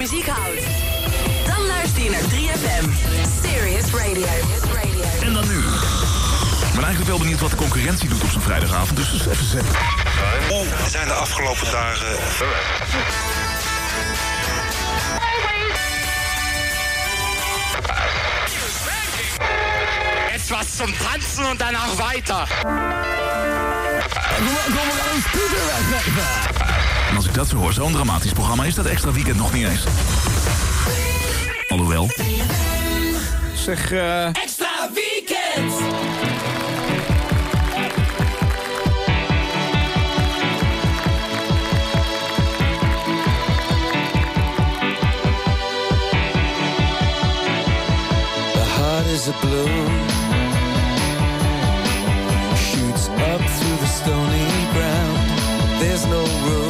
muziek houdt. Dan luister je naar 3FM. Serious Radio. En dan nu. Ik ben eigenlijk wel benieuwd wat de concurrentie doet op zo'n vrijdagavond. Dus eens even zetten. We zijn de afgelopen dagen Etwas zum Tanzen und danach weiter. En als ik dat zo hoor, zo'n dramatisch programma... is dat extra weekend nog niet eens. Alhoewel. Zeg, eh... Extra weekend! The heart is a balloon Shoots up through the stony ground There's no room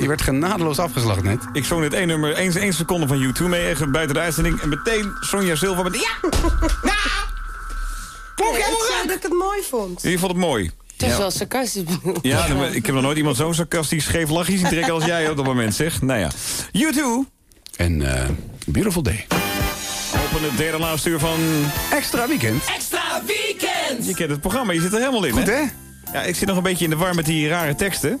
Je werd genadeloos afgeslacht net. Ik zong dit één nummer, één, één seconde van U2 mee, even buiten de uitzending. En meteen Sonja Silva met... Ja! Nee, ik zei dat ik het mooi vond. Je vond het mooi. Het is wel sarcastisch. Ja, ik heb nog nooit iemand zo sarcastisch scheef lachje zien trekken als jij op dat moment, zeg. Nou ja. U2. En eh, Beautiful Day. Open het derde laatste uur van... Extra weekend. Extra weekend! Je kent het programma, je zit er helemaal in, Goed, hè? Ja, ik zit nog een beetje in de war met die rare teksten.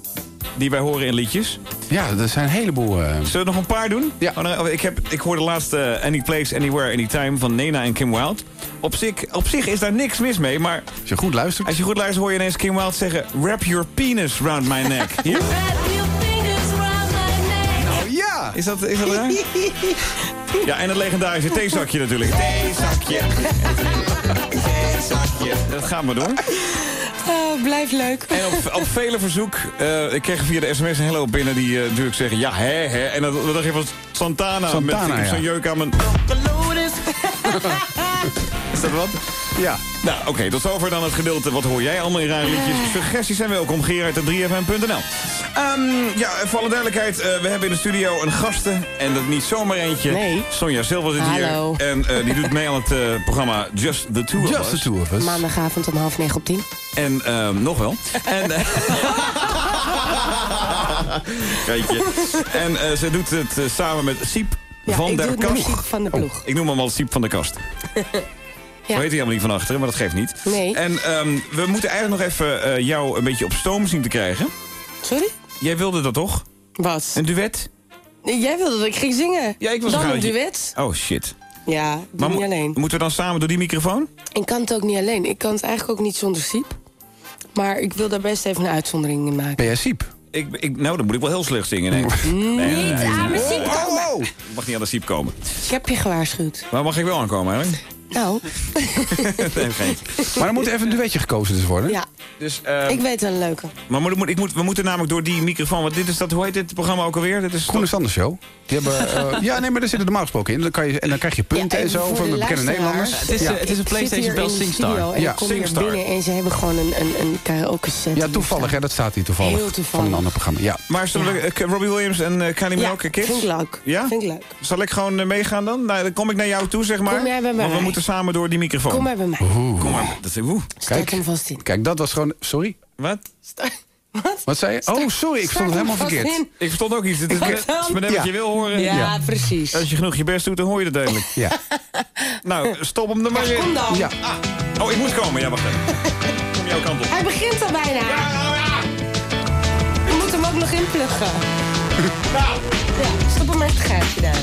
Die wij horen in liedjes. Ja, er zijn een heleboel... eh, Zullen we nog een paar doen? Ja. Oh, nou, ik, heb, ik hoorde laatst eh, Any Place, Anywhere, Anytime van Nena en Kim Wilde. Op zich, op zich is daar niks mis mee, maar als je goed luistert... als je goed luistert hoor je ineens Kim Wilde zeggen... Wrap your penis round my neck. Hier? Oh, ja! Is dat, is dat raar? Ja, en het legendarische theezakje natuurlijk. Theezakje. Theezakje. Dat gaat maar door. Oh, blijf leuk. En op, op vele verzoek, eh, ik kreeg via de sms een hele hoop binnen die eh, natuurlijk zeggen... ja, hè, hè. En dat, dat dacht je van Santana, Santana, met ja. zo'n jeuk aan mijn... Is dat wat? Ja. Nou, oké, tot zover dan het gedeelte. Wat hoor jij allemaal in rare liedjes? Suggesties zijn welkom. Gerard.3fm.nl Ehm Ja, voor alle duidelijkheid. eh, we hebben in de studio een gasten. En dat niet zomaar eentje. Nee. Sonja Silva zit Hallo. hier. En eh, die doet mee aan het eh, programma Just the Two of Just the Us. two of us. Maandagavond om half negen op tien. En ehm, nog wel. En, eh, Kijkje. En eh, ze doet het samen met Siep Ja, van ik der doe het met Kast. Siep van de ploeg. Ik noem hem al Siep van der Kast. Zo heet hij helemaal niet van achteren, maar dat geeft niet. Nee. En ehm, we moeten eigenlijk nog even eh, jou een beetje op stoom zien te krijgen. Sorry? Jij wilde dat toch? Wat? Een duet? Jij wilde dat ik ging zingen. Ja, ik zo Dan een duet? Oh, shit. Ja, ik doe Maar niet mo- alleen. moeten we dan samen door die microfoon? Ik kan het ook niet alleen. Ik kan het eigenlijk ook niet zonder Siep. Maar ik wil daar best even een uitzondering in maken. Ben jij Siep? Ik, ik, nou, dan moet ik wel heel slecht zingen. Nee. nee, nee. aan mijn Siep komen. Oh! Ik mag niet aan de Siep komen. Ik heb je gewaarschuwd. Waar mag ik wel aankomen eigenlijk? Nou, nee, geen. Maar er moet even een duetje gekozen dus worden. ja. Dus, ehm, Ik weet wel een leuke. maar moet, moet, ik moet, we moeten namelijk door die microfoon... Want dit is dat, hoe heet dit programma ook alweer? Dit is Groene Sanders Show. Die hebben, eh, ja, nee, maar daar zitten normaal gesproken in. Dan kan je, en dan krijg je punten Ja, en zo voor van de de bekende. Nederlanders. Het is, ja. eh, het is een PlayStation Bell in de SingStar. En Ja, ik kom hier SingStar. binnen en ze hebben gewoon een, een, een karaoke set. ja, toevallig, hè, dat staat hier toevallig. Heel toevallig. Van een ander programma. Ja. Maar eh, Robbie Williams en eh, Kylie Ja, Minogue Kids? vind ik leuk. Ja? Vind ik leuk. Zal ik gewoon meegaan dan? Nou, dan kom ik naar jou toe, zeg maar. Kom jij bij mij? Moeten samen door die microfoon. Kom maar bij mij. Kom maar. Dat is, Kijk. hem vast in. Kijk, dat was gewoon... Sorry? Wat? Wat? Wat zei je? Oh, sorry, ik stond het helemaal verkeerd. Ik verstond ook iets. Het is, is maar net Ja. wat je wil horen. Ja, Ja. precies. Als je genoeg je best doet, dan hoor je het duidelijk. Ja. Nou, stop hem er maar in. Kom dan. ja. Oh, ik moet komen. Ja, wacht even. Kom jouw kant op. Hij begint al bijna. Je moet hem ook nog inpluggen. Nou, Ja, stop hem met het gaatje daar.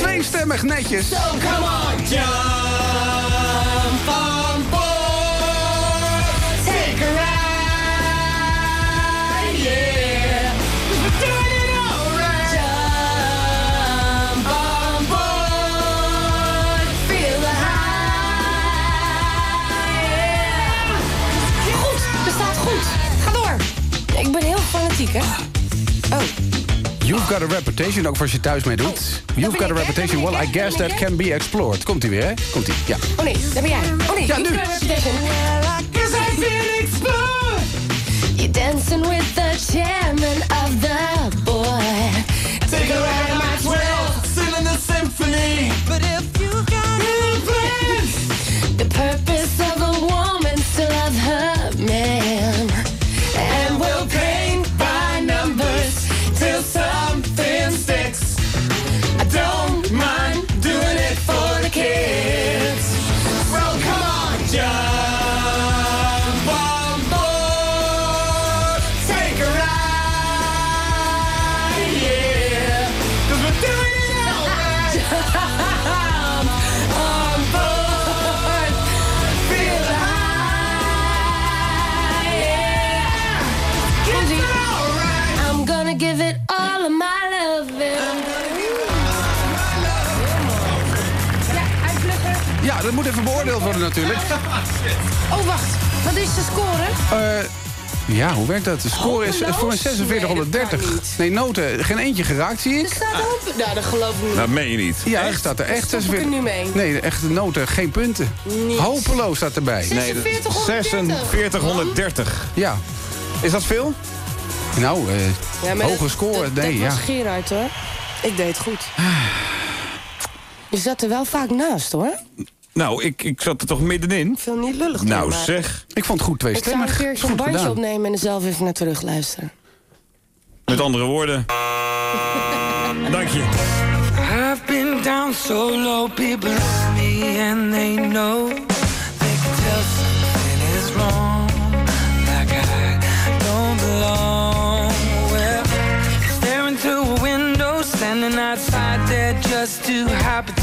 Tweestemmig netjes. So come on, jump on hè? Oh. You've got a reputation, ook voor als je thuis mee doet. You've got a ik, reputation, well, I guess that can be explored. Komt-ie weer, hè? Komt-ie, ja. Oh nee, daar ben jij. Oh nee, worden natuurlijk. Oh, wacht. Wat is de score? Eh, Ja, hoe werkt dat? De score is Hopeloos? voor een Nee, 4630. dat kan niet. Nee, noten. Geen eentje geraakt, zie Er ik. staat op. Nou, dat geloof ik niet. Dat meen je niet. Ja, echt staat er echt Stop ik er nu mee? Nee, echt noten, geen punten. Hopeloos staat erbij. Nee, dat- 4630. 4630. Ja. Is dat veel? Nou, eh, Ja, hoge dat- score. Dat, nee, dat ja. was Gerard, hoor. Ik deed het goed. Je zat er wel vaak naast, hoor. Nou, ik, ik zat er toch middenin. Ik wil niet lullig Nou maar zeg, Ik vond het goed Ik zou een keer Goed bandje opnemen en er zelf even naar terug luisteren. met andere woorden. Dank je. I've been down so low, people love me and they know they can tell something is wrong, like I don't belong. Well, staring through a window, standing outside there, just too happy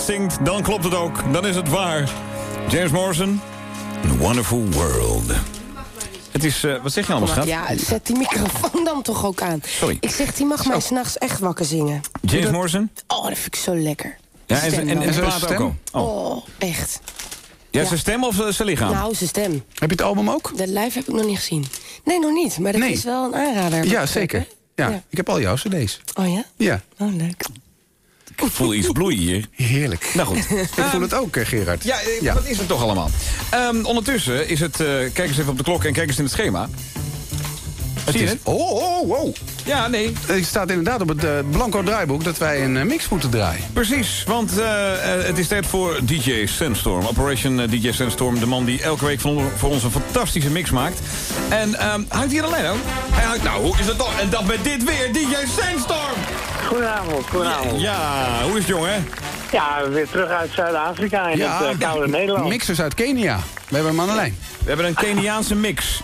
Het zingt, dan klopt het ook. Dan is het waar. James Morrison, A Wonderful World. Het is, eh, wat zeg je allemaal, schat? Ja, zet die microfoon dan toch ook aan. Sorry. Ik zeg, die mag mij s'nachts echt wakker zingen. James Morrison? Oh, dat vind ik zo lekker. Ja, en, en, en zijn ook stem? al. Oh. Oh, echt. Ja, zijn stem of zijn lichaam? Nou, zijn stem. Heb je het album ook? Dat live heb ik nog niet gezien. Nee, nog niet. Maar dat Nee. is wel een aanrader. Ja, zeker. ik heb, hè? Ja, ik heb al jouw cd's. Oh ja? Ja, Oh, leuk. Ik voel iets bloeien hier. heerlijk. Nou goed. Ik voel het ook, eh, Gerard. Ja, eh, wat is het toch allemaal? Ehm, ondertussen is het... eh, kijk eens even op de klok en kijk eens in het schema. Het Zie je is, het? oh, oh, oh. Ja, nee, Er staat inderdaad op het blanco draaiboek dat wij een mix moeten draaien. precies. Want het is tijd voor DJ Sandstorm. Operation DJ Sandstorm. De man die elke week voor, voor ons een fantastische mix maakt. En ehm, hangt hier alleen ook? Hij hangt, nou, hoe is het toch? En dat met dit weer, DJ Sandstorm! Goedenavond, goedenavond. Ja, hoe is het, jongen? Ja, weer terug uit Zuid-Afrika in het eh, koude Nederland. Mixers uit Kenia. We hebben hem aan de lijn. We hebben een Keniaanse mix.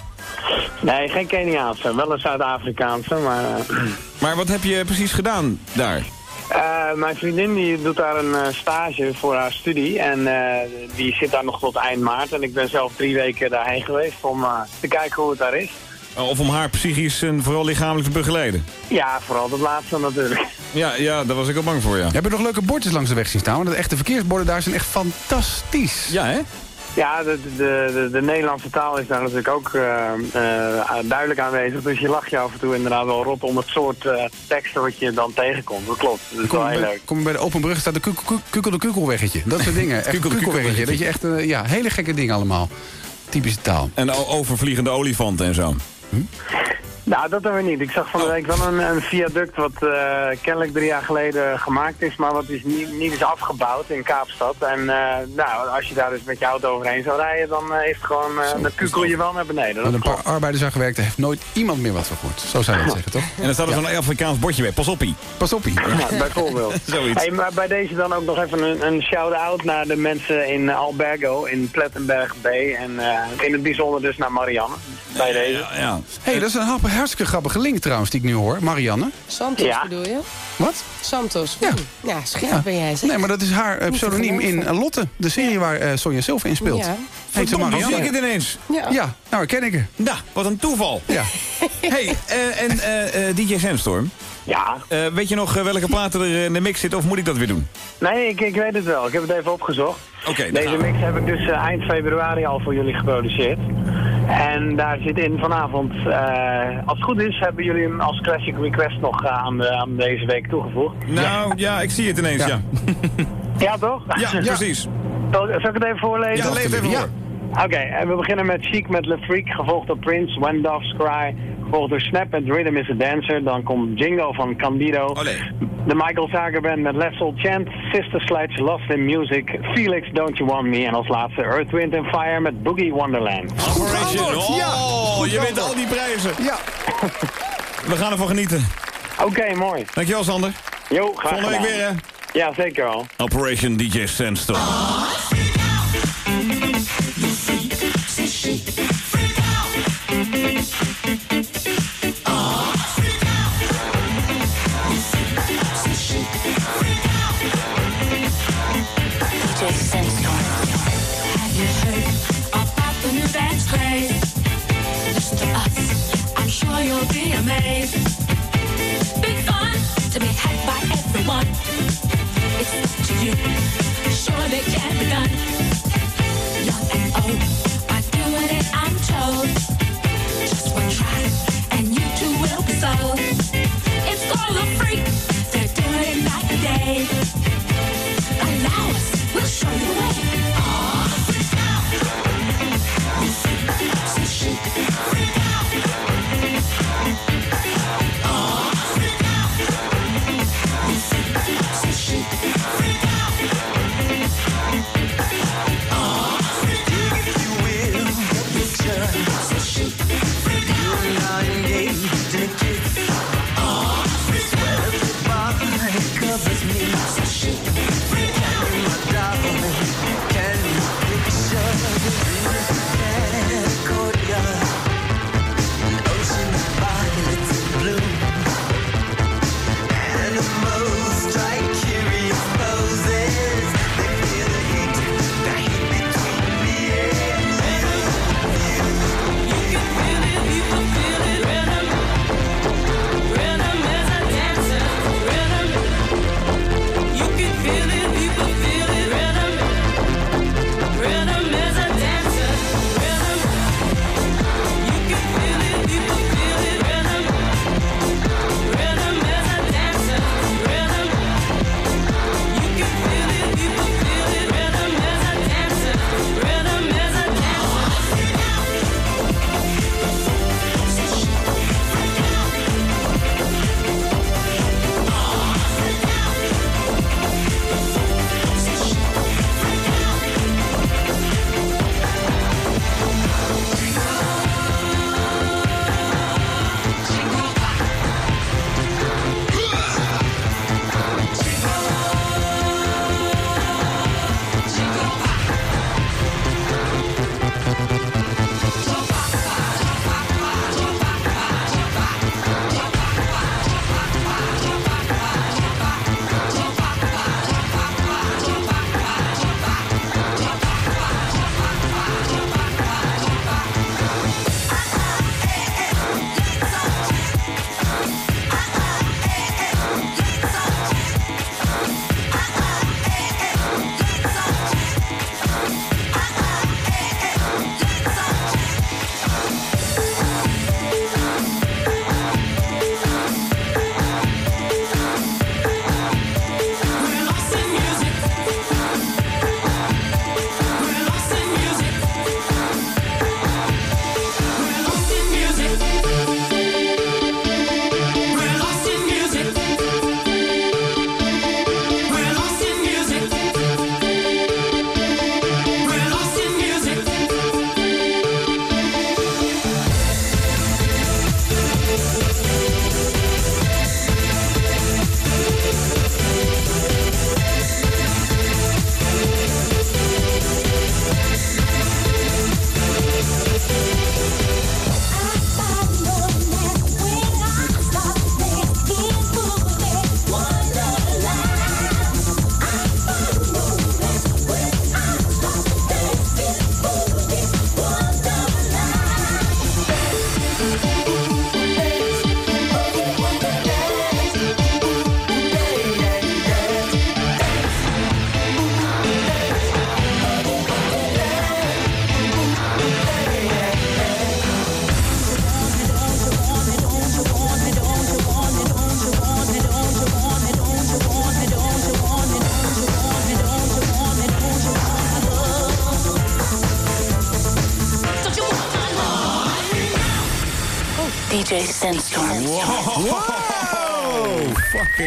Nee, geen Keniaanse. Wel een Zuid-Afrikaanse, maar... eh, Maar wat heb je precies gedaan daar? eh, mijn vriendin die doet daar een stage voor haar studie. En eh, die zit daar nog tot eind maart. En ik ben zelf drie weken daarheen geweest om eh, te kijken hoe het daar is. Of om haar psychisch en vooral lichamelijk te begeleiden? Ja, vooral dat laatste natuurlijk. Ja, ja daar was ik al bang voor, ja. Heb je nog leuke bordjes langs de weg zien staan? Want de echte verkeersborden daar zijn echt fantastisch. Ja, hè? Ja, de, de, de, de Nederlandse taal is daar natuurlijk ook eh, eh, duidelijk aanwezig. Dus je lacht je af en toe inderdaad wel rot om het soort eh, teksten wat je dan tegenkomt. Dat klopt. Dat is Kom wel heel bij, leuk. kom je bij de open brug staat de kukel- kukel- kukel de kukelweggetje. Dat soort dingen. Echt Kukel de kukelweggetje. Dat je echt, eh, ja, hele gekke dingen allemaal. Typische taal. En overvliegende olifanten en zo. hmm Nou, dat hebben we niet. Ik zag van de week wel een, een viaduct wat eh, kennelijk drie jaar geleden gemaakt is, maar wat is niet, niet is afgebouwd in Kaapstad. En eh, nou, als je daar dus met je auto overheen zou rijden, dan eh, heeft gewoon, dan kukel je wel naar beneden. Met Dat een klopt. paar arbeiders aan gewerkt, daar heeft nooit iemand meer wat van gehoord. Zo zou je dat zeggen, toch? En er staat er zo'n Afrikaans bordje bij. Pas op, ie. Pas op, hier. Ja, bijvoorbeeld. Zoiets. Hey, maar bij deze dan ook nog even een, een shout-out naar de mensen in Albergo, in Plettenberg Bay. En eh, in het bijzonder dus naar Marianne, bij deze. Ja, ja. hey, dat is een hap- hartstikke grappige link trouwens die ik nu hoor. Marianne. Santos Ja. bedoel je? Wat? Santos. Ja. Ja, scherp ben jij. zeg. Nee, maar dat is haar eh, pseudoniem in eh, Lotte. De serie waar eh, Sonja Silver in speelt. Ja. Heet ze Verdomd, zie ik Marianne? het ineens. Ja. Ja, nou ken ik haar. Nou, wat een toeval. Ja. hey, eh, en eh, eh, DJ Sandstorm. Ja, eh, weet je nog welke platen er in de mix zitten of moet ik dat weer doen? nee, ik, ik weet het wel. Ik heb het even opgezocht. Oké, Deze mix heb ik dus eind februari al voor jullie geproduceerd. En daar zit in vanavond, eh, als het goed is, hebben jullie hem als classic request nog eh, aan, de, aan deze week toegevoegd. Nou, ja, ik zie het ineens, ja. Ja, toch? Ja, precies. Zal, ik het even voorlezen? Ja, lees het even Ja. voor. Oké, en we beginnen met Chic met Le Freak, gevolgd door Prince, When Doves Cry, gevolgd door Snap met Rhythm is a Dancer, dan komt Jingo van Candido, Olé. de Michael Zager Band met Let's All Chant, Sister Sledge, Lost in Music, Felix Don't You Want Me en als laatste Earth, Wind and Fire met Boogie Wonderland. Operation. ja. Oh, Goed je wint al die prijzen. Ja. We gaan ervan genieten. Oké, mooi. Dankjewel, Sander. Jo, graag Volgende week weer, hè? Ja, zeker wel. Operation DJ Sandstorm. Sure they can be DJ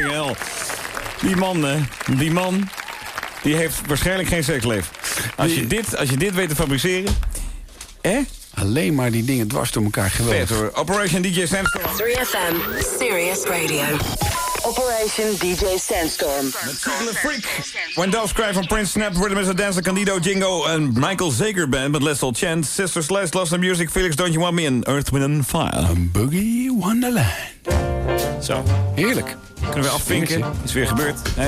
Fucking hell. Die man, hè. Die man, die heeft waarschijnlijk geen seksleven. Als je dit, als je dit weet te fabriceren... Hè? Alleen maar die dingen dwars door elkaar Vet geweldig. hoor. Operation DJ Sandstorm. 3FM, Serious Radio. Operation DJ Sandstorm. Signal Freak. When Doves Cry van Prince Snap, Rhythm is a Dancer, Candido, Jingo en Michael Zager Band met Let's All Chant, Sister Slash, Lost in Music, Felix Don't You Want Me en Earth, Wind and Fire. Een boogie wonderland. Zo, Heerlijk. Kunnen we afvinken. Is weer gebeurd. Hè?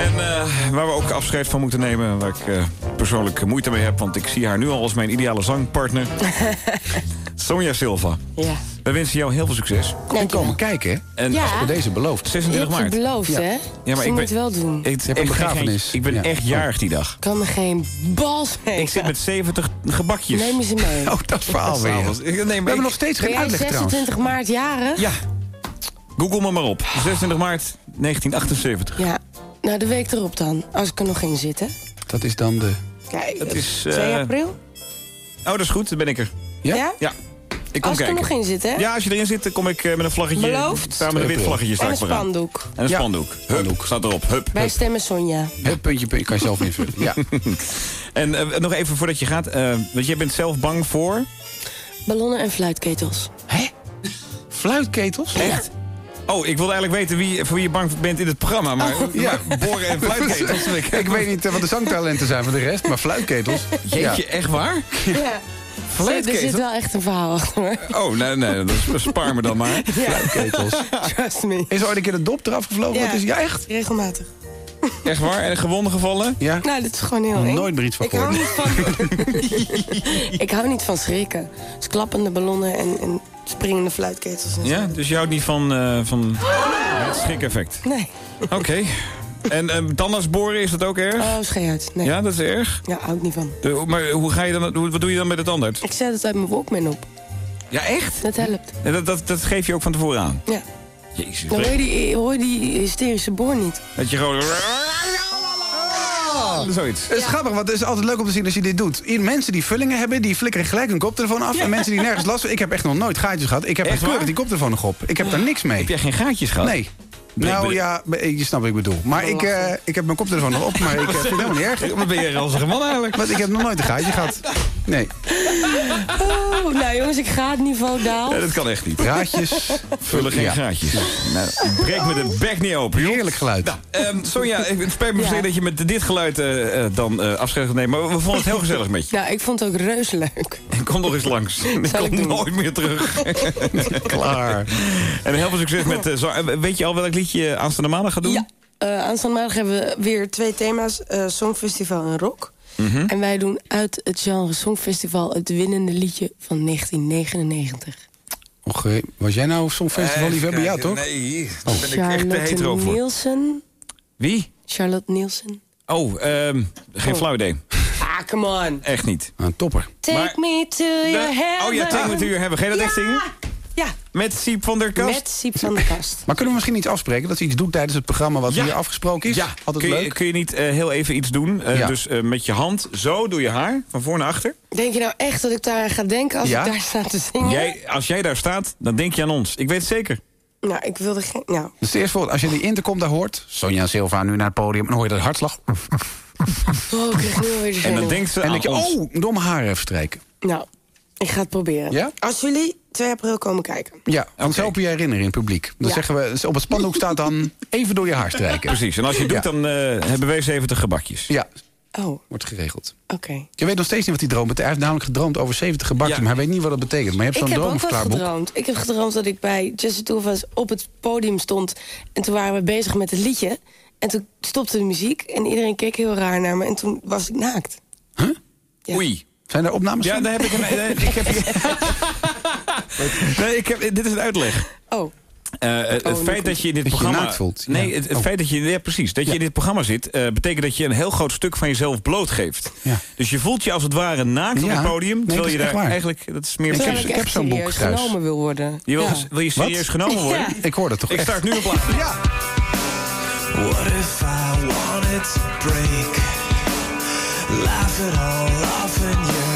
En eh, waar we ook afscheid van moeten nemen, waar ik eh, persoonlijk moeite mee heb, want ik zie haar nu al als mijn ideale zangpartner. Sonja Silva. Ja. We wensen jou heel veel succes. En komen kijken, hè? En Ja. Voor deze beloofd. Je 26 hebt het maart. beloofd, Ja. hè? Ja, maar je ik moet het wel doen. Ik, hebt een begrafenis. Ik ben Ja. echt jarig die dag. kan er geen bals mee. Ik zit met 70 gebakjes. Neem ze mee. Oh, dat verhaal weer. Nee, maar We hebben nog steeds geen uitleg trouwens. 26 maart jarig? Ja. Google me maar op. 26 maart 1978. Ja. Nou, de week erop dan. Als ik er nog in zit, hè? Dat is dan de... Kijk, Dat is, 2 eh, april? Oh, dat is goed. Dan ben ik er. Ja? Ja? Ja. Ik kom Als ik er nog in zit, hè? Ja, als je erin zit, dan kom ik eh, met een vlaggetje. Beloofd? Staan met een wit vlaggetje En een straks vooraan. spandoek. En een Ja. spandoek. Hup, Spandoek. staat erop. Hup, Wij stemmen Sonja. Hup, puntje, puntje. Kan je zelf invullen. Ja. En eh, nog even voordat je gaat. want jij bent zelf bang voor... Ballonnen en fluitketels. Hè? Fluitketels? Echt? Oh, ik wilde eigenlijk weten wie, voor wie je bang bent in het programma. Maar, Ja. maar boren en fluitketels. ik weet niet eh, wat de zangtalenten zijn van de rest, maar fluitketels. Jeetje, echt waar? Ja. Er Fluitketels? zit wel echt een verhaal achter. Oh, nee, nee, dat spaar me dan maar. Fluitketels. Trust me. Is er ooit een keer de dop eraf gevlogen? Wat is, ja, echt? Regelmatig. Echt waar? En gewonden gevallen? Ja? Nou, dit is gewoon heel eng. Nooit meer iets van ik hou, gehoord. niet van... ik hou niet van schrikken. Dus klappende ballonnen en, en springende fluitketels. En zo. Ja, dus je houdt niet van, eh, van het schrik-effect. Nee. Oké. En um, tandarts boren, is dat ook erg? Oh, schei uit. Nee. Ja, dat is erg. Ja, hou ik niet van. De- maar hoe ga je dan, wat doe je dan met de tandarts? Ik zet het uit mijn Walkman op. Ja, echt? Dat helpt. Ja, dat, dat, dat geef je ook van tevoren aan. Ja. Jezus. Dan hoor je die, hoor je die hysterische boor niet. Dat je gewoon... Zoiets. Het is grappig, want het is altijd leuk om te zien als je dit doet. Mensen die vullingen hebben, die flikkeren gelijk hun koptelefoon af. En mensen die nergens last van... Ik heb echt nog nooit gaatjes gehad. Ik heb Echt keurig die koptelefoon nog op. Ik heb daar niks mee. Heb jij geen gaatjes gehad? Nee. Nou ja, je snapt wat ik bedoel. Maar ik, eh, ik heb mijn koptelefoon nog op, maar ik eh, vind het helemaal niet erg. Wat ben je een ranzige man eigenlijk? Want ik heb nog nooit een gaatje gehad. Nee. Oh, nou jongens, ik ga het niveau daal. Ja, dat kan echt niet. Gaatjes. Vullen geen Ja. gaatjes. Nou, breek me de bek niet open, joh. Heerlijk geluid. Nou, ehm, Sonja, ik- het spijt me Ja. dat je met dit geluid eh, eh, dan eh, afscheid gaat nemen. Maar we vonden het heel gezellig met je. Nou, ik vond het ook reuze leuk. Kom nog eens langs. Ik kom doen. nooit meer terug. Klaar. En heel veel succes met... eh, eh, weet je al welk liedje je aanstaande maandag gaat doen? Ja. Eh, aanstaande maandag hebben we weer twee thema's. eh, Songfestival en rock. Mhm. En wij doen uit het genre Songfestival het winnende liedje van 1999. Och, eh, was jij nou Songfestival liefhebber? Ja, toch? Nee, daar ben ik echt te Charlotte hetero voor. Nielsen. Wie? Charlotte Nielsen. Oh, ehm, geen Oh. flauw idee. Ah, come on. Echt niet. Een topper. Take Maar- me to your heaven. oh ja, Take Me To Your Heaven. Ga je dat echt zingen? Ja, Met Siep van der Kast? met Siep van de Kast. Maar kunnen we misschien iets afspreken? Dat ze iets doet tijdens het programma wat Ja. hier afgesproken is? Ja, Altijd kun je, leuk. kun je niet eh, heel even iets doen? Eh, Ja. Dus eh, met je hand, zo doe je haar, van voor naar achter. Denk je nou echt dat ik daar ga denken als Ja? ik daar sta te zingen? Jij, als jij daar staat, dan denk je aan ons. Ik weet het zeker. Nou, ik wilde geen... Nou, Dus eerst voor, als je die intercom daar hoort... Sonja Silva nu naar het podium... dan hoor je dat hartslag. oh, ik krijg nu de En dan denkt ze En dan aan denk je, ons. oh, door mijn haar even strijken. Nou, ik ga het proberen. Ja? Als jullie 2 april komen kijken. Ja, want Oké. zo helpen je herinneren in het publiek. Dan Ja. zeggen we, op het spandoek staat dan... even door je haar strijken. Precies, en als je doet, Ja. dan eh, hebben wij 70 gebakjes. Ja, Oh, wordt geregeld. oké. Je weet nog steeds niet wat hij droomt. Hij heeft namelijk gedroomd over 70 gebakjes... Ja. maar hij weet niet wat dat betekent. Maar je hebt Ik zo'n heb ook wat droomverklaarboek. gedroomd. Ik heb gedroomd dat ik bij Just the Two of Us op het podium stond. En toen waren we bezig met het liedje. En toen stopte de muziek en iedereen keek heel raar naar me. En toen was ik naakt. Ja. Oei. Zijn er opnames Ja, daar heb ik een... ik heb, nee, ik heb, dit is een uitleg. Oh, Eh, het Oh, feit dat je in dit Dat programma. voelt, ja. Nee, het, het Oh. feit dat je. Ja, precies. Dat je in dit programma zit, eh, betekent dat je een heel groot stuk van jezelf blootgeeft. Ja. Dus je voelt je als het ware naakt op het podium. Nee, terwijl je daar waar. eigenlijk. Dat is meer Ik heb- ik ik heb zo'n boek serieus thuis. genomen wil worden. Je wil, Ja. wil je serieus Wat? genomen worden? Ja. Ik hoor dat toch Ik echt. start nu een plaat. Ja. What if I wanted to break? Laugh it all off in your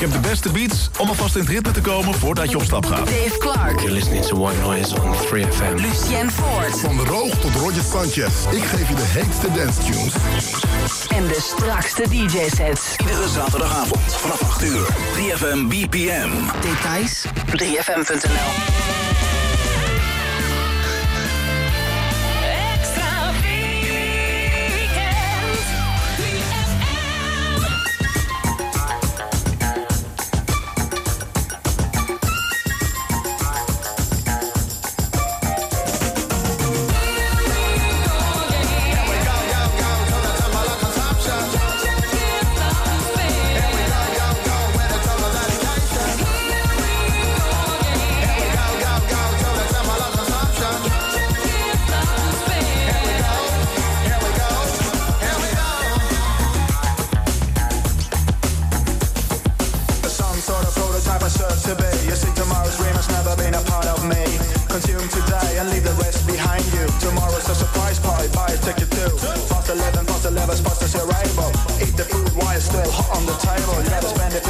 Ik heb de beste beats om alvast in het ritme te komen voordat je op stap gaat. Dave Clark. You're listening to White Noise on 3FM. Lucien Ford. Van de Roog tot Roger Sanchez. Ik geef je de heetste dance tunes. En de strakste DJ sets. Iedere zaterdagavond vanaf 8 uur. 3FM BPM. Details 3FM.nl to be. You see, tomorrow's dream has never been a part of me. Consume today and leave the rest behind you. Tomorrow's a surprise party, buy a ticket too. Fast 11, fast 11, fast as you're able. Eat the food while it's still hot on the table. You gotta spend it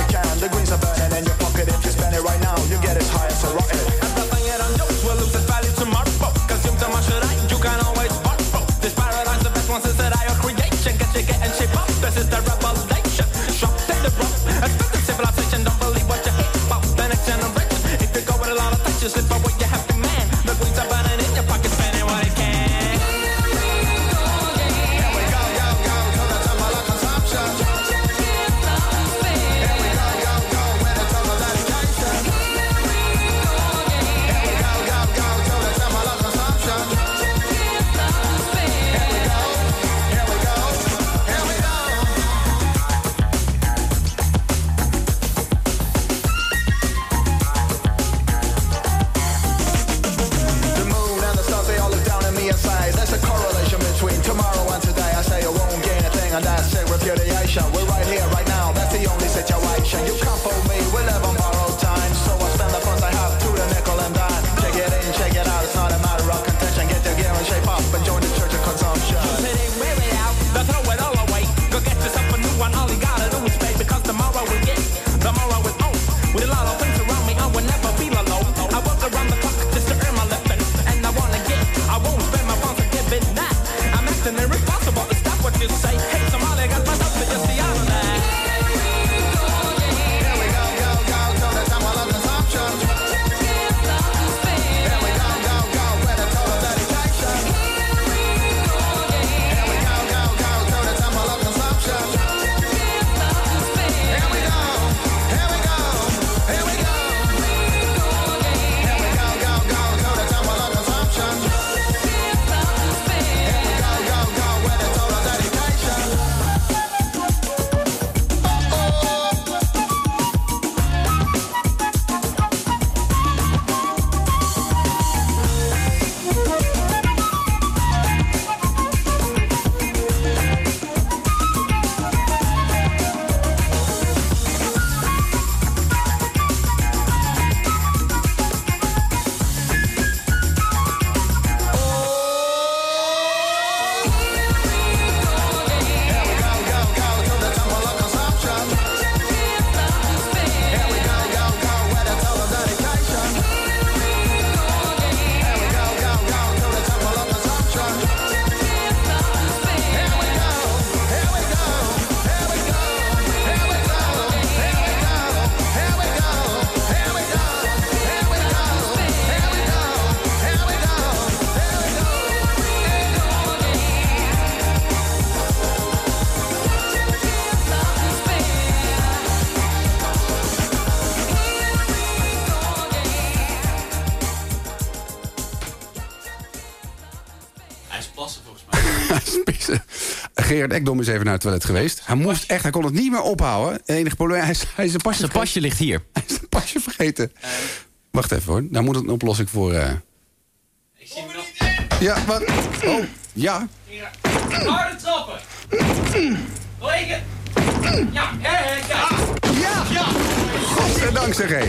Gerard Ekdom is even naar het toilet geweest. Hij moest echt, hij kon het niet meer ophouden. Enige probleem, hij, hij is een pasje Zijn pasje ligt hier. Hij is een pasje vergeten. Wacht even hoor, daar moet een oplossing voor... Uh... Ik zie hem nog. Ja, wat? Oh, ja. ja. Harde trappen. Reken. Ja, ja. Ah, ja! Ja! Godzijdank, zeg hé.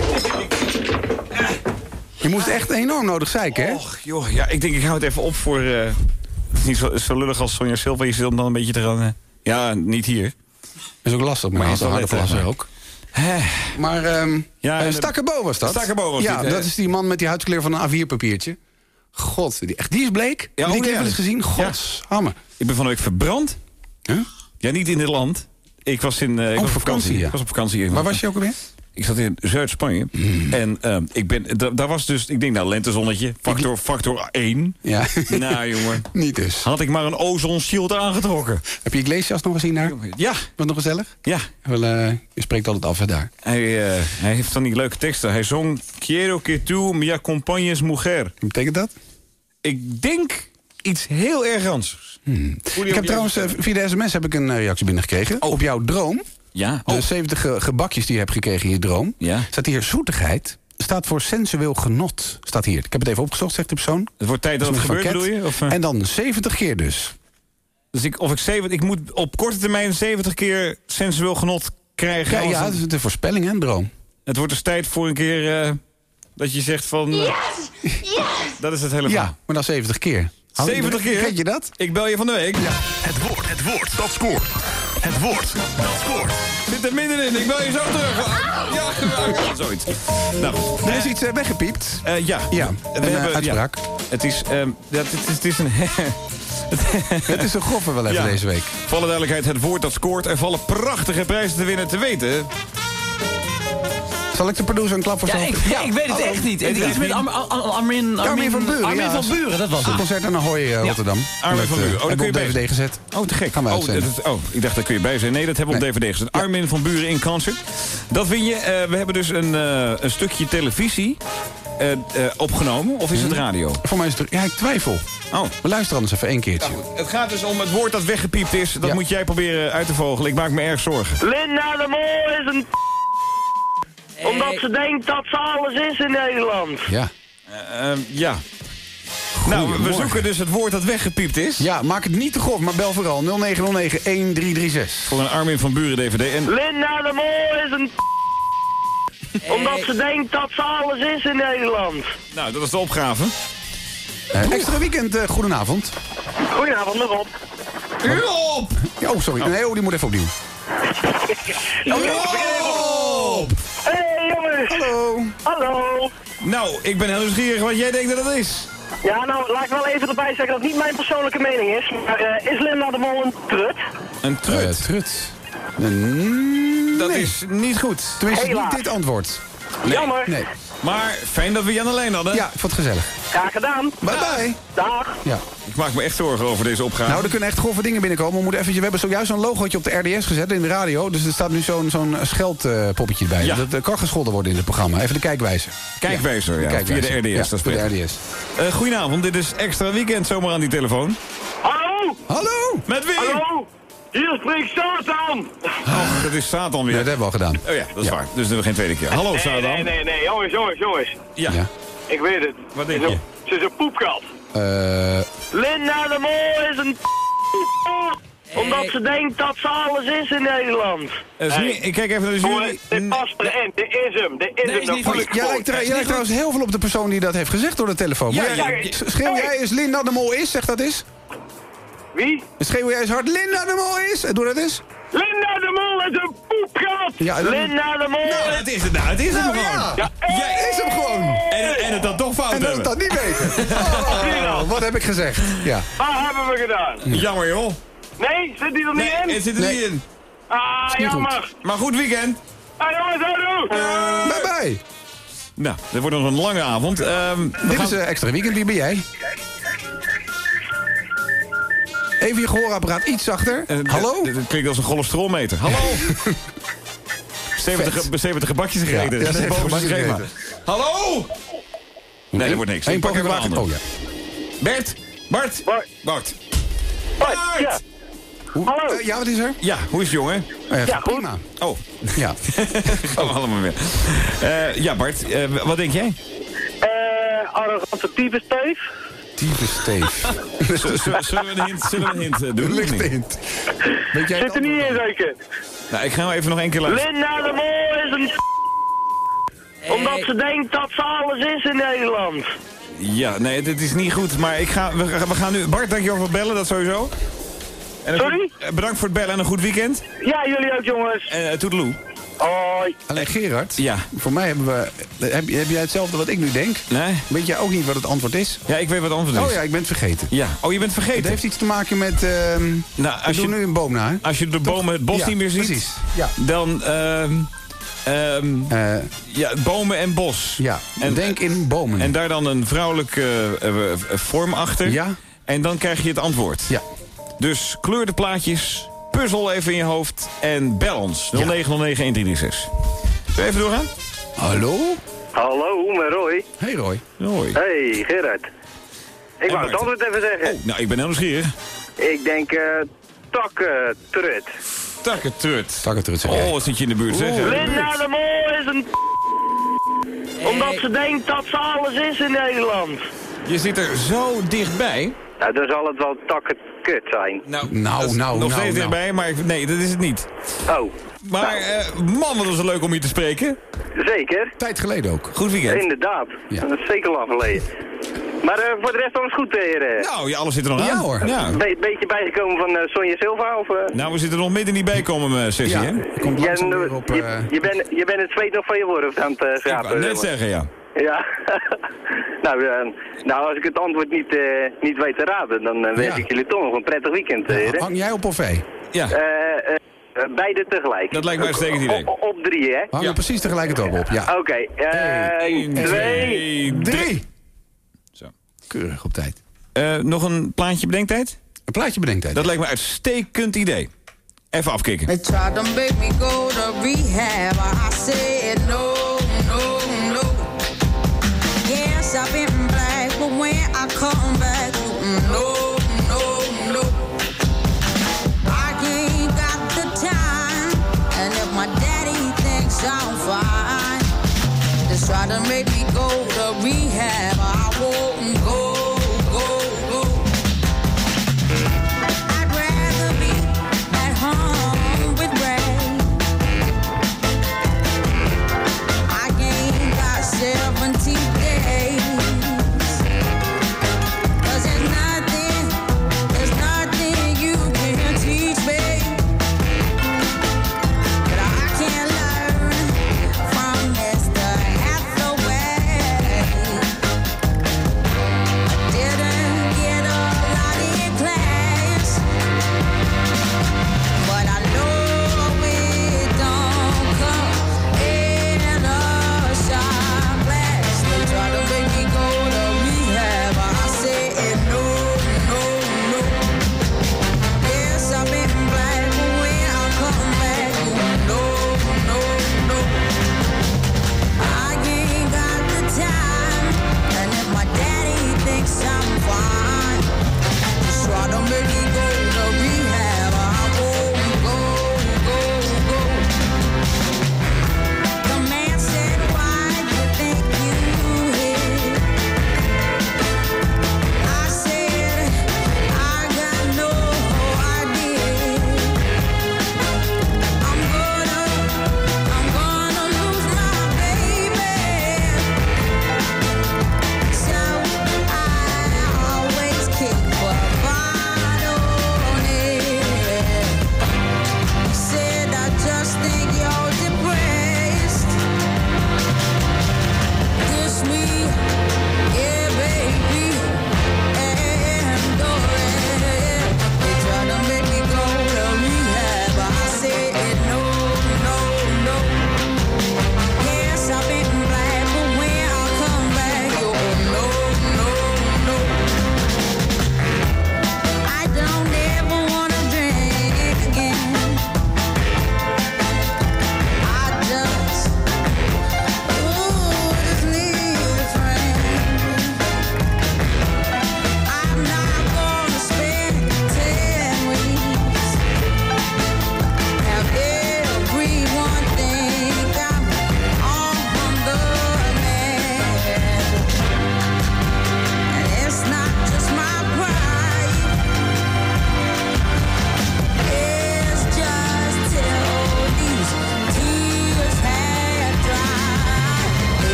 Je moest echt enorm nodig zijn, hè? Och, joh, ja, ik denk ik hou het even op voor... Eh, niet zo, zo, lullig als Sonja Silva. Je zit hem dan een beetje te gaan... Eh, ja, niet hier. Dat is ook lastig, maar, maar is harde ook. Maar um, ja, eh, uh, Stakkerbo was dat. Ja, dat is die man met die huidskleur van een A4-papiertje. God, die, echt, die is bleek. Ja, die oh heb ik eens gezien. Godshammer. hammer Ik ben van de week verbrand. Ja, niet in dit land. Ik was in eh, oh, op vakantie. Ik was op vakantie. Waar was je ook alweer? Ik zat in Zuid-Spanje. Mm. En ehm, ik ben, da- daar was dus, ik denk nou, lentezonnetje. Factor, factor 1. Ja. Nou, jongen. Niet dus. Had ik maar een ozon shield aangetrokken. Heb je Iglesias nog gezien daar? Ja. Was nog gezellig? Ja. Wel, eh, je spreekt altijd af hè, daar. Hij, eh, hij heeft van die leuke teksten. Hij zong Quiero que tú me acompañes mujer. Wat betekent dat? Ik denk iets heel erg ranzigs. Ik heb trouwens, eh, via de sms heb ik een reactie binnengekregen. Op jouw droom, Ja. de 70 ge- gebakjes die je hebt gekregen in je droom... Ja. staat hier zoetigheid, staat voor sensueel genot. Staat hier. Ik heb het even opgezocht, zegt de persoon. Het wordt tijd dat het is met gebeurt, bedoel je? Of, eh? En dan 70 keer dus. Dus ik, of ik, 70, ik moet op korte termijn 70 keer sensueel genot krijgen. Ja, als ja een- dat is de voorspelling, hè, een droom. Het wordt dus tijd voor een keer eh, dat je zegt van... eh, Dat is het hele Ja, maar dan 70 keer. Hou- 70 keer? Weet je dat? Ik bel je van de week. Het woord, het woord, dat scoort. Het woord, dat scoort. Zit er middenin. Ik bel je zo terug. Ja, ja, zoiets. Nou, goed. Er is iets eh, weggepiept. Eh, ja. Ja, We een, eh, hebben- uitspraak. ja. Het is... ehm, ja, het, is het is een... Het is een groffe wel even Ja. deze week. Voor alle duidelijkheid, het woord dat scoort. Er vallen prachtige prijzen te winnen te weten. Zal ik de producer een klap voor Ja, ik, hoofd- ik weet het hallo. echt niet. Het is iets met Am- Am- Am- Armin, Armin van Buren, Armin ja. van Buren, dat was Een het. concert aan Ahoy eh, Rotterdam. Armin Dat, van eh, Buren. Oh, we kun op je bij DVD gezet. Oh, te gek. Gaan we oh, dat oh, ik dacht, daar kun je bij zijn. Nee, dat hebben we op DVD gezet. Armin van Buren in concert. Dat win je. Eh, we hebben dus een, eh, een stukje televisie eh, eh, opgenomen. Of is het radio? Voor mij is het... Ja, ik twijfel. Oh. We luisteren anders even één keertje. Het gaat dus om het woord dat weggepiept is. Dat Ja. moet jij proberen uit te vogelen. Ik maak me erg zorgen. Linda de Mol is een... Omdat ze denkt dat ze alles is in Nederland. Ja. Eh, eh, ja. Nou, we zoeken dus het woord dat weggepiept is. Ja, maak het niet te grof, maar bel vooral 0909-1336. Voor een Armin van Buren DVD. En Linda de Mol is een... Omdat ze denkt dat ze alles is in Nederland. nou, dat is de opgave. Eh, extra weekend, eh, goedenavond. Goedenavond, nog op. Rob! Ja, Oh, sorry. Nee, oh, die moet even opnieuw. Rob! Hey jongens! Hallo. Hallo! Nou, ik ben heel nieuwsgierig wat jij denkt dat het is. Ja, nou, laat ik wel even erbij zeggen dat het niet mijn persoonlijke mening is. Maar eh, is Linda de Mol een trut? Een trut. Eh, trut. Dat is niet goed. Tenminste, Helaas. niet dit antwoord. Jammer. Nee. Maar fijn dat we Jan alleen hadden. Ja, ik vond het gezellig. Graag gedaan. Bye bye. Dag. Ja. Ik maak me echt zorgen over deze opgave. Nou, er kunnen echt grove dingen binnenkomen. We, moeten eventjes, we hebben zojuist zo'n logootje op de RDS gezet in de radio. Dus er staat nu zo'n zo'n scheldpoppetje bij. Ja. Dat eh, kan gescholden worden in het programma. Even de kijkwijzer. Kijkwijzer, ja. kijkwijzer. Via de RDS, Ja, dat is via de. RDS. Eh, goedenavond, dit is Extra Weekend zomaar aan die telefoon. Hallo! Hallo! Met wie? Hallo! Hier spreekt Satan! Oh, dat is Satan weer. Ja, dat hebben we al gedaan. Oh ja, dat is waar. Dus doen we geen tweede keer. Hallo, Nee, Satan. nee, nee, nee, jongens, jongens, jongens. Ja. Ja. Ik weet het. Wat denk is je? Ze is een poepkat. Eh, Linda de Mol is een Omdat ze denkt dat ze alles is in Nederland. Eh, is niet- ik kijk even naar de jury. Dit past erin, dit is hem, dit is Nee, hem. is dat jij lijkt, er- jij lijkt trouwens heel veel op de persoon die dat heeft gezegd door de telefoon. Ja, Maar ja, ja. s- Schreeuw jij eens Linda de Mol is, zeg dat eens. Wie? Schreeuw jij eens hard Linda de Mol is. Doe dat eens. Linda de Mol is een poepkat! Ja, Linda de Mol Nou, het is het nou. Het is hem Nou, gewoon. ja. Jij Is hem gewoon. En, en het dan toch fout En dat het dan niet weten. Oh, wat heb ik gezegd? Ja. Wat hebben we gedaan? Jammer, joh. Nee, zit die er niet Nee, in? het zit er Nee. niet in. Ah, niet jammer. Maar goed weekend. Ah, jongens, houdoe! Bye bye. Nou, dit wordt nog een lange avond. Ehm, we Dit gaan- is een extra weekend. Wie ben jij? Even je gehoorapparaat iets zachter. Eh, Hallo? Dit dit klinkt als een cholesterolmeter. Hallo? 70, ge- 70 gebakjes gegeten. Ja, Dat is 70 bovenste gebakjes schema. gegeten. Hallo? Nee, dat wordt niks. Eén Ik pak poging even een water. ander. Oh ja. Bert? Bart? Bart. Bart. Bart, ja. Hoe- Hallo. Eh, ja, wat is er? Ja, hoe is het, jongen? Eh, Ja, goed. prima. Oh, Ja. gaan we allemaal weer. Eh, ja, Bart, eh, wat denk jij? Eh, arrogante. Diepe steef. Z- z- Zullen we een hint, zullen we een hint eh, doen? Lichte Nee. hint. Weet jij Zit er niet in, zeker? Nou, ik ga nou even nog één keer luisteren. Linda de Mol is een Omdat ze denkt dat ze alles is in Nederland. Ja, nee, dit is niet goed. Maar ik ga, we, gaan- we gaan nu... Bart, dankjewel voor het bellen, dat sowieso. En een Sorry? goed- eh, bedankt voor het bellen en een goed weekend. Ja, jullie ook, jongens. En uh, toedeloe. Hoi. Alleen Gerard, Ja. voor mij hebben we... Heb, heb jij hetzelfde wat ik nu denk? Nee. Weet jij ook niet wat het antwoord is? Ja, ik weet wat het antwoord is. Oh ja, ik ben het vergeten. Ja. Oh, je bent Het vergeten. heeft iets te maken met... ehm Nou, ik als doe je, nu een boom na, hè? als je de bomen het bos Ja, niet meer ziet, precies. Ja. dan... ehm, ehm, Eh, ja, bomen en bos. ja, En- denk in bomen. En daar dan een vrouwelijke eh, eh, vorm achter. Ja. En dan krijg je het antwoord. Ja. Dus kleur de plaatjes, puzzel even in je hoofd en bel ons. 0909-1336. Zullen we even doorgaan? Hallo? Hallo, met Roy. Hey Roy. Hoi. Hey, Gerard. Ik wou het antwoord even zeggen. Oh, nou, ik ben heel nieuwsgierig. Ik denk eh takkentrut. Takkentrut. Takkentrut, zeg. Oh, wat zit je in de buurt, zeg. Linda de Mol is een Omdat ze denkt dat ze alles is in Nederland. Je zit er zo dichtbij. Nou, dan zal het wel takkenkut zijn. Nou, Nou, dat is nou, Nog nou, steeds nou. dichtbij, maar ik- nee, dat is het niet. Oh, Maar, eh, man, wat was het leuk om je te spreken. zeker. Tijd geleden ook. Goed weekend. Inderdaad. Ja. Dat is zeker lang geleden. Maar eh, voor de rest alles goed, heren. Nou, ja, alles zit er nog Ja, aan. hoor. Ja. Be beetje bijgekomen van eh, Sonja Silva? Of, eh? Nou, we zitten nog midden in die bijkomen eh, sessie, Ja, hè? er komt nou, weer op... je, eh, je, bent, je bent het zweet nog van je woord aan het uh, Ik net zeggen, ja. Ja. nou, eh, nou, als ik het antwoord niet, eh, niet weet te raden, dan eh, wens Ja. ik jullie toch nog een prettig weekend, heren. hang jij op of wij? Ja, Eh, eh, eh, beide tegelijk. Dat lijkt mij een uitstekend idee. Op, op drie, hè? Hangen we precies tegelijkertijd op, ja. Oké, eh, Eén, twee, twee, Drie! Zo. Keurig op tijd. Eh, nog een plaatje bedenktijd? Een plaatje bedenktijd. Dat lijkt me een uitstekend idee. Even afkicken. They tried to make me go to rehab. I said no,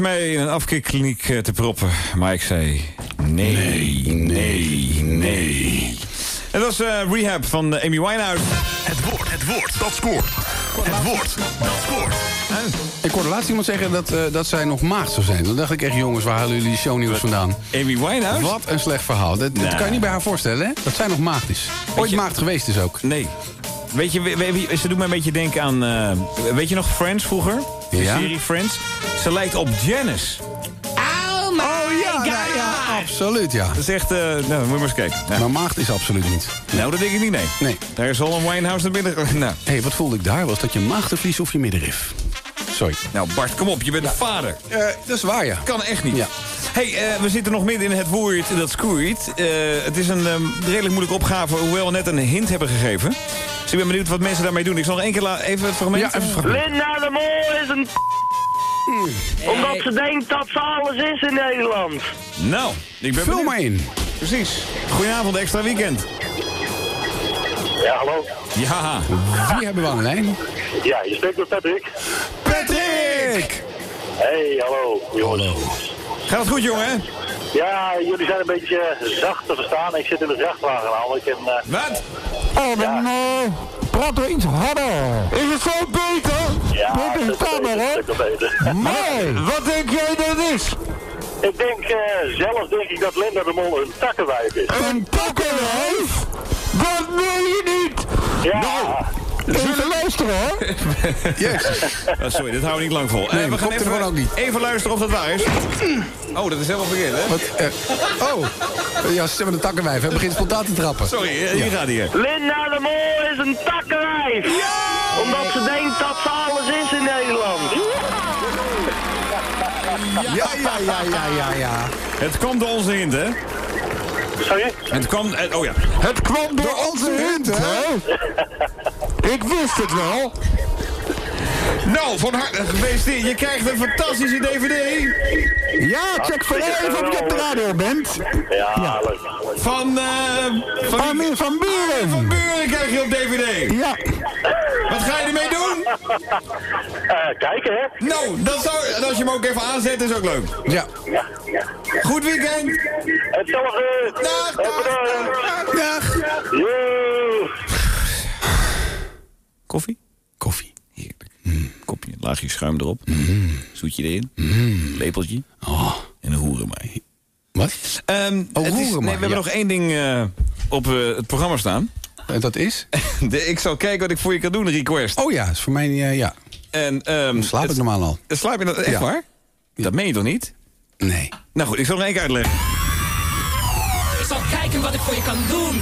mij in een afkikkliniek eh, te proppen. Maar ik zei nee, nee, nee. En dat is eh, Rehab van eh, Amy Winehouse. Het woord, het woord, dat scoort. Het woord, dat scoort. Ik hoorde laatst iemand zeggen dat, eh, dat zij nog maagd zou zijn. Dan dacht ik echt, jongens, waar halen jullie die shownieuws vandaan? Amy Winehouse? Wat een slecht verhaal. Dat, dat kan je niet bij haar voorstellen, hè? Dat zij nog maagd is. Ooit maagd geweest is ook. Nee. Weet je, we- ze doet me een beetje denken aan... eh, weet je nog Friends vroeger? De Ja. serie Friends. Ze lijkt op Janice. Oh, ja, ja, ja, absoluut, ja. Dat is echt... eh, nou, moet je maar eens kijken. Ja. Maar maagd is absoluut niet. Nou, dat denk ik niet, nee. Nee. Daar is al een Winehouse naar binnen. Nou. Hé, hey, wat voelde ik daar? Was dat je maagdenvlies of je middenrif? Sorry. nou, Bart, kom op. Je bent de vader. Eh, dat is waar, ja. Kan echt niet. Ja. hey, eh, we zitten nog midden in het woord dat scoort. Eh, het is een ehm, redelijk moeilijke opgave, hoewel we net een hint hebben gegeven. Dus ik ben benieuwd wat mensen daarmee doen. Ik zal nog één keer even het fragment... Ja, even het fragment. Linda de Mol is een Omdat ze denkt dat ze alles is in Nederland. Nou, ik ben Vul maar in. Precies. Goedenavond, extra weekend. Ja, hallo. Ja. Wie hebben we aan de lijn? Ja, je spreekt met Patrick. Patrick! Hey, hallo, jongens. Gaat het goed, jongen? Ja, jullie zijn een beetje zacht te verstaan. Ik zit in de vrachtwagen namelijk. En, eh, Wat? Oh, dan praat er iets harder. Is het zo beter? ja, Beter dat verstaan beter, hè? beter. Maar, wat denk jij dat het is? Ik denk, eh, zelf denk ik dat Linda de Mol een takkenwijf is. Een takkenwijf? Dat wil je niet! Ja. Even luisteren hoor. Ah, sorry, dit houden we niet lang vol. Eh, Nee, we gaan even, ook niet. even luisteren of dat waar is. Oh, dat is helemaal verkeerd, hè? Wat, eh, oh, ja, ze hebben een takkenwijf. Hij begint spontaan te trappen. Sorry, eh, hier gaat hij. Linda de Mol is een takkenwijf. Omdat ze denkt dat ze alles is in Nederland. Ja, ja, ja, ja, ja, ja. Het kwam door onze hint, hè? Sorry? Het kwam... oh ja. Het kwam door onze hint, hè? Ik wist het wel. Nou, van harte gefeliciteerd. Je krijgt een fantastische DVD. Ja, check voor even of je op de radio bent. Ja, leuk. Van, eh... Van, Armin van Buren. Van Buren krijg je op DVD. Ja. Wat ga je ermee doen? Eh, kijken, hè? Nou, dat zou, als je hem ook even aanzet, is ook leuk. Ja. Ja, ja. Goed weekend. Hetzelfde. Dag, En bedankt. Dag. Yo. Koffie? Koffie. Heerlijk. Kopje, laagje schuim erop. Zoetje erin. Lepeltje. Oh. En een hoerenmaai. Wat? Ehm Oh, het is, nee, we hebben nog één ding eh, op eh, het programma staan. En dat is? De, ik zal kijken wat ik voor je kan doen, request. Oh ja, is voor mij, eh, ja. En, ehm, slaap ik normaal al. Slaap je dat echt Ja. waar? Dat meen je toch niet? Nee. Nou goed, ik zal nog één keer uitleggen. Ik zal kijken wat ik voor je kan doen.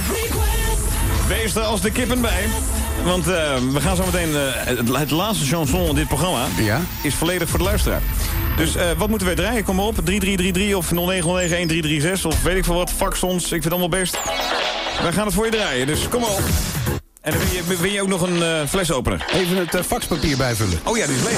Wees er als de kippen bij. Want eh, we gaan zo meteen... eh, het, het laatste chanson in dit programma Ja? is volledig voor de luisteraar. Dus eh, wat moeten wij draaien? Kom maar op. 3333 of 09091336 of weet ik veel wat. Fax ons. Ik vind het allemaal best. Wij gaan het voor je draaien. Dus kom maar op. En dan wil je, wil je ook nog een eh, flesopener. Even het faxpapier bijvullen. Oh ja, die is leeg.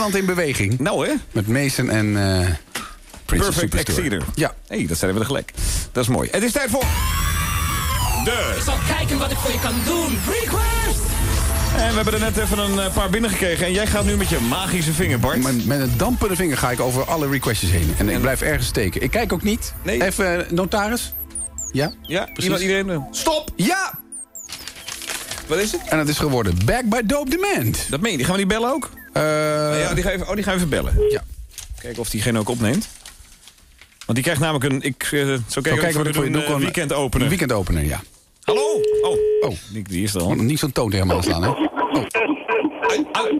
Nederland in beweging. Nou hè? Met Mason en eh Princess Perfect Superstore. Exceeder. Ja. hey, dat zijn we er gelijk. Dat is mooi. Het is tijd voor... De... Ik zal kijken wat ik voor je kan doen. Request! En we hebben er net even een eh, paar binnengekregen. En jij gaat nu met je magische vinger, Bart. Met, met een dampende vinger ga ik over alle requestjes heen. En, ik blijf ergens steken. Ik kijk ook niet. Nee. Even eh, notaris. Ja? Ja, Precies. iemand, iedereen... Stop! Ja! Wat is het? En het is geworden Back by Dope Demand. Dat meen je. Die gaan we die bellen ook? Eh, ja, die gaan even, oh, die gaan we even bellen. Ja. Kijken of diegene ook opneemt. Want die krijgt namelijk een... Ik, eh, zo kijken, Zo kijken wat ik voor je doe. Een Een weekend openen. Weekend openen, ja. Hallo? Oh, Oh, die, die is er al. want niet zo'n toon tegen hem aanslaan, hè? Oh,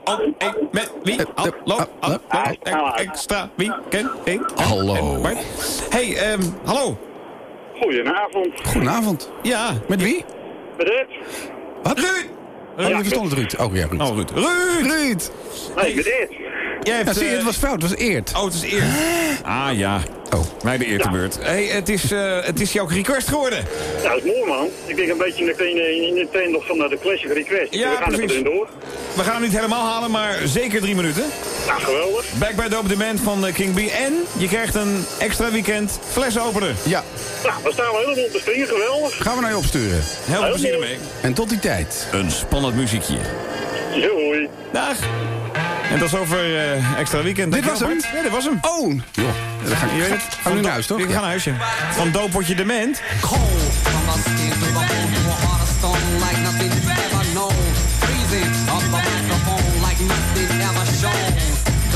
oh, hey, met wie? Hallo? Hallo? Extra weekend. Hey. Hallo. Hey, ehm, hallo. Goedenavond. Goedenavond. Ja. Met wie? Met Ruud? Wat? Ruud! Oh, je verstond het Ruud. Oh, ja, Ruud. Oh, Ruud. Ruud! Ruud! Nee, met Eert. Jij hebt, Ja, zie je, eh, het was fout. Het was eerd. Oh, het is eer. Ah, ja. Oh. Mij de eer te beurt. Hey, het is, eh, het is jouw request geworden. Ja, dat is mooi man. Ik denk een beetje in de, in de trend van de Classic Request. Ja, We gaan precies. erin door. We gaan hem niet helemaal halen, maar zeker drie minuten. Nou, geweldig. Back by Dope Demand van eh, King B. En je krijgt een extra weekend fles openen. Ja, Nou, we staan helemaal op de springen. Geweldig. gaan we naar je opsturen. Heel veel Heel plezier ermee. En tot die tijd. Een spannend muziekje. Hoi. Dag. En tot zover eh, extra weekend. Dit was Bart. Ja, dit was hem. Oh, joh. Dan gaan, Je weet het. gaan we nu naar huis, toch? We gaan naar huisje. Van doop word je dement. Cold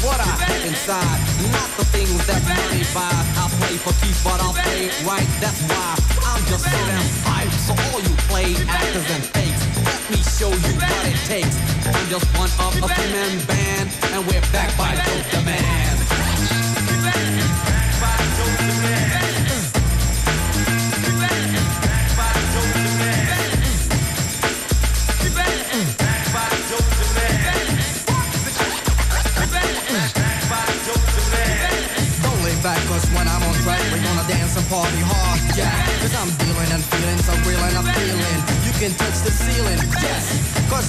What I have inside, not the things that money buys. I play for keeps, but I'll play right. That's why I'm just so damn hyped. So all you play actors and fakes, let me show you what it takes. I'm just one of a three-man band, and we're back by Dope the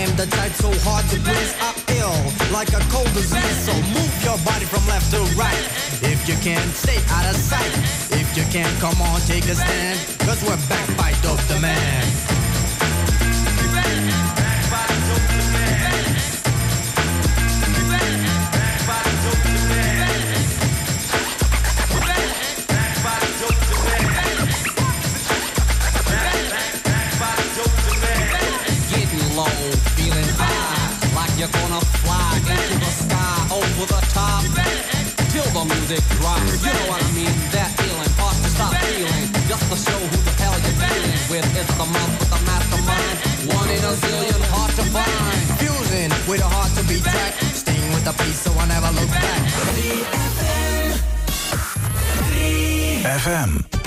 I am the type so hard to please. I'm ill, like a cold disease. So move your body from left to right. If you can't stay out of sight. If you can't, come on, take a stand. Cause we're back by Dope the Man. and the sky over the top till the music drops. You know what I mean? That feeling hard to stop feeling just to show who the hell you're dealing with. It's the month with the mastermind, one in a zillion, hard to find. Fusing with a heart to be tracked, staying with a piece so I never look back. FM.